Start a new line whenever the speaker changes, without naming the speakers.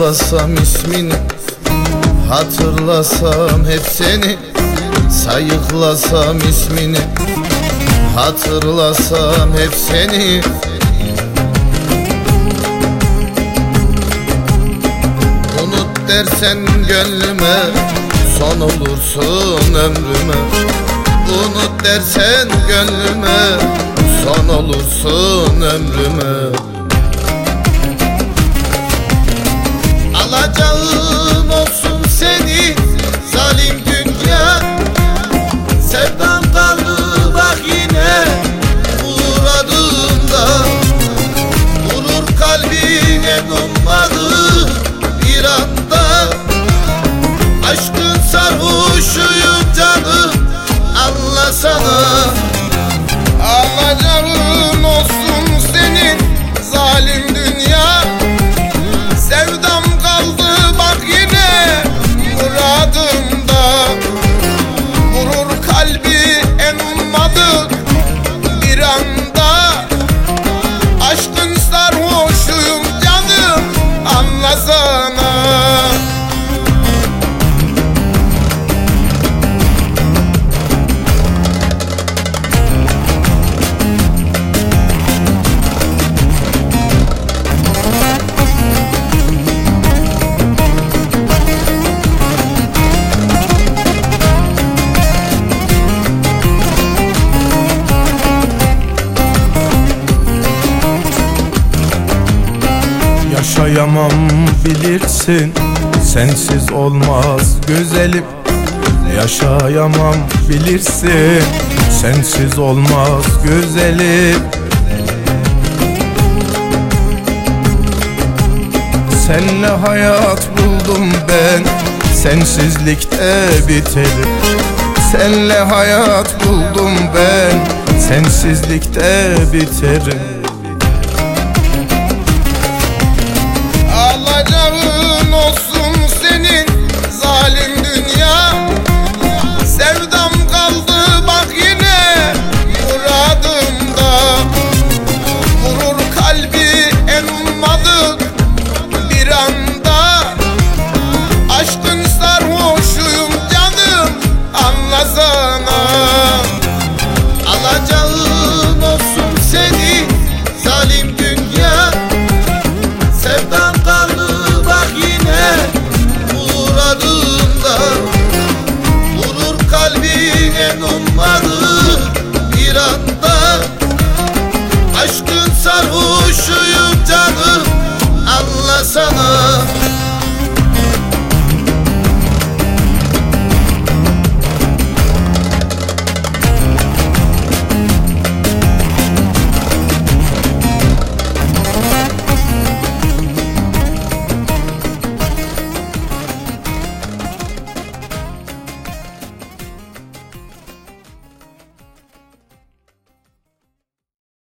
Sayıklasam ismini Hatırlasam hep seni. Sayıklasam ismini Hatırlasam hep seni. Unut dersen gönlüme Son olursun ömrüme. Unut dersen gönlüme Son olursun ömrüme Alacağın olsun seni Zalim dünya. Sevdan kaldı bak yine Uğradığında Vurur kalbine nummadı Bir anda. Aşkın sarhoşuyum canım Anlasana
Yaşayamam bilirsin. Sensiz olmaz güzelim. Yaşayamam bilirsin. Sensiz olmaz güzelim. Senle hayat buldum ben. Sensizlikte biterim. Senle hayat buldum ben. Sensizlikte biterim sarhoşuyum canım Anlasana